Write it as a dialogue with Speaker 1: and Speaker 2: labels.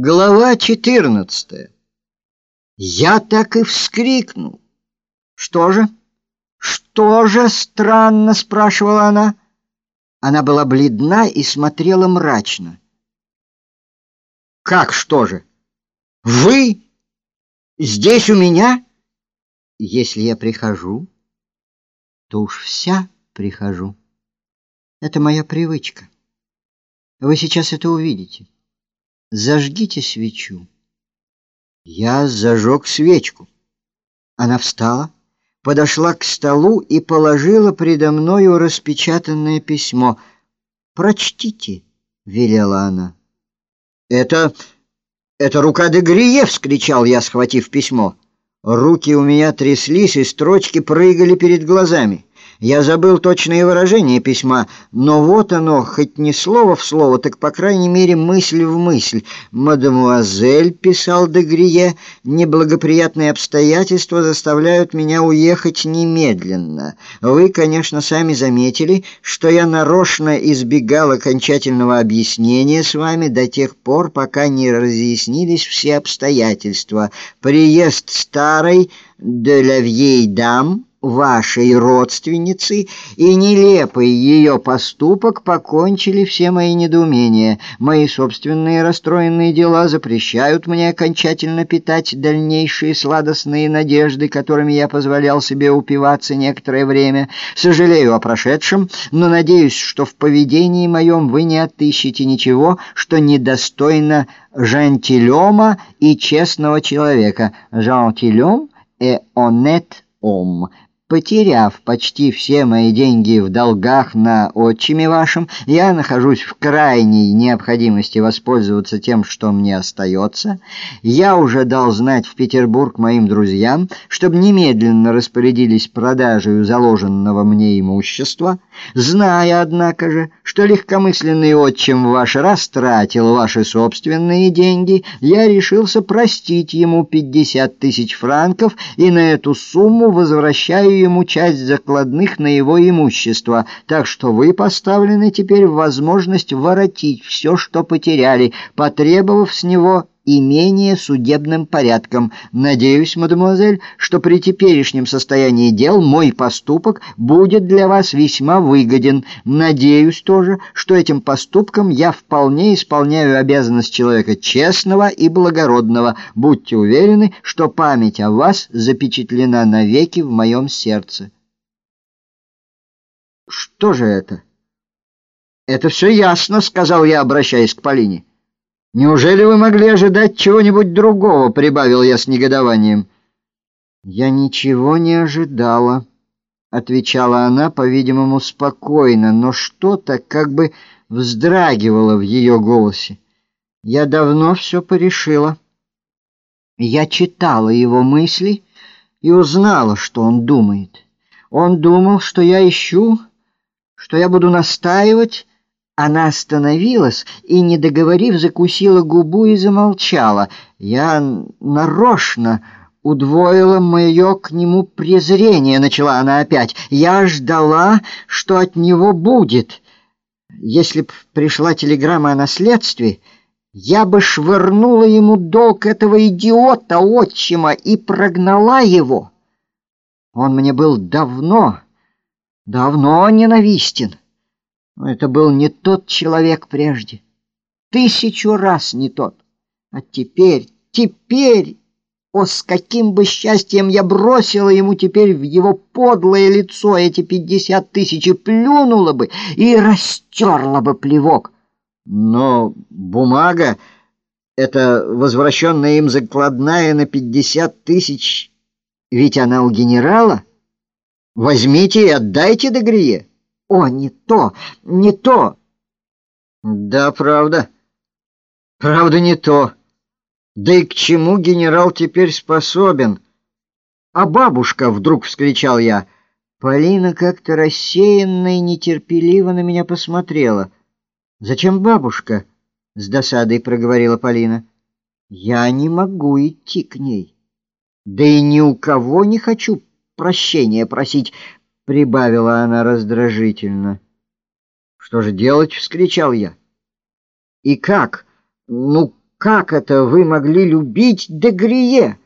Speaker 1: Глава 14. Я так и вскрикнул. Что же? Что же странно, спрашивала она. Она была бледна и смотрела мрачно. Как что же? Вы здесь у меня? Если я прихожу, то уж вся прихожу. Это моя привычка. Вы сейчас это увидите. Зажгите свечу. Я зажег свечку. Она встала, подошла к столу и положила предо мною распечатанное письмо. «Прочтите», — велела она. «Это... это рука де Грие!» — вскричал я, схватив письмо. Руки у меня тряслись, и строчки прыгали перед глазами. Я забыл точные выражения письма, но вот оно, хоть не слово в слово, так, по крайней мере, мысль в мысль. «Мадемуазель», — писал Дегрие, — «неблагоприятные обстоятельства заставляют меня уехать немедленно. Вы, конечно, сами заметили, что я нарочно избегал окончательного объяснения с вами до тех пор, пока не разъяснились все обстоятельства. Приезд старой «de la vieille dame» вашей родственницы, и нелепый ее поступок покончили все мои недоумения. Мои собственные расстроенные дела запрещают мне окончательно питать дальнейшие сладостные надежды, которыми я позволял себе упиваться некоторое время. Сожалею о прошедшем, но надеюсь, что в поведении моем вы не отыщете ничего, что недостойно жантилема и честного человека. Жантилем et honnête homme Потеряв почти все мои деньги в долгах на отчиме вашем, я нахожусь в крайней необходимости воспользоваться тем, что мне остается. Я уже дал знать в Петербург моим друзьям, чтобы немедленно распорядились продажей заложенного мне имущества, зная, однако же, что легкомысленный отчим ваш растратил ваши собственные деньги, я решился простить ему 50 тысяч франков и на эту сумму возвращаю ему часть закладных на его имущество, так что вы поставлены теперь в возможность воротить все, что потеряли, потребовав с него имение судебным порядком. Надеюсь, мадемуазель, что при теперешнем состоянии дел мой поступок будет для вас весьма выгоден. Надеюсь тоже, что этим поступком я вполне исполняю обязанность человека честного и благородного. Будьте уверены, что память о вас запечатлена навеки в моем сердце. Что же это? Это все ясно, сказал я, обращаясь к Полине. «Неужели вы могли ожидать чего-нибудь другого?» — прибавил я с негодованием. «Я ничего не ожидала», — отвечала она, по-видимому, спокойно, но что-то как бы вздрагивало в ее голосе. «Я давно все порешила. Я читала его мысли и узнала, что он думает. Он думал, что я ищу, что я буду настаивать, она остановилась и, не договорив, закусила губу и замолчала. Я нарочно удвоила мое к нему презрение, начала она опять. Я ждала, что от него будет. Если б пришла телеграмма о наследстве, я бы швырнула ему долг этого идиота отчима и прогнала его. Он мне был давно, давно ненавистен. Но это был не тот человек прежде. Тысячу раз не тот. А теперь, теперь... О, с каким бы счастьем я бросила ему теперь в его подлое лицо эти пятьдесят тысяч и плюнула бы, и растерла бы плевок. Но бумага, эта возвращенная им закладная на пятьдесят тысяч, ведь она у генерала. Возьмите и отдайте Дегрие. О, не то, не то. Да, правда. Правда, не то. Да и к чему генерал теперь способен? А бабушка, вдруг вскричал я. Полина как-то рассеянно и нетерпеливо на меня посмотрела. Зачем бабушка? С досадой проговорила Полина. Я не могу идти к ней. Да и ни у кого не хочу прощения просить прибавила она раздражительно. «Что же делать?» — вскричал я. «И как? Ну, Как это вы могли любить Дегрие?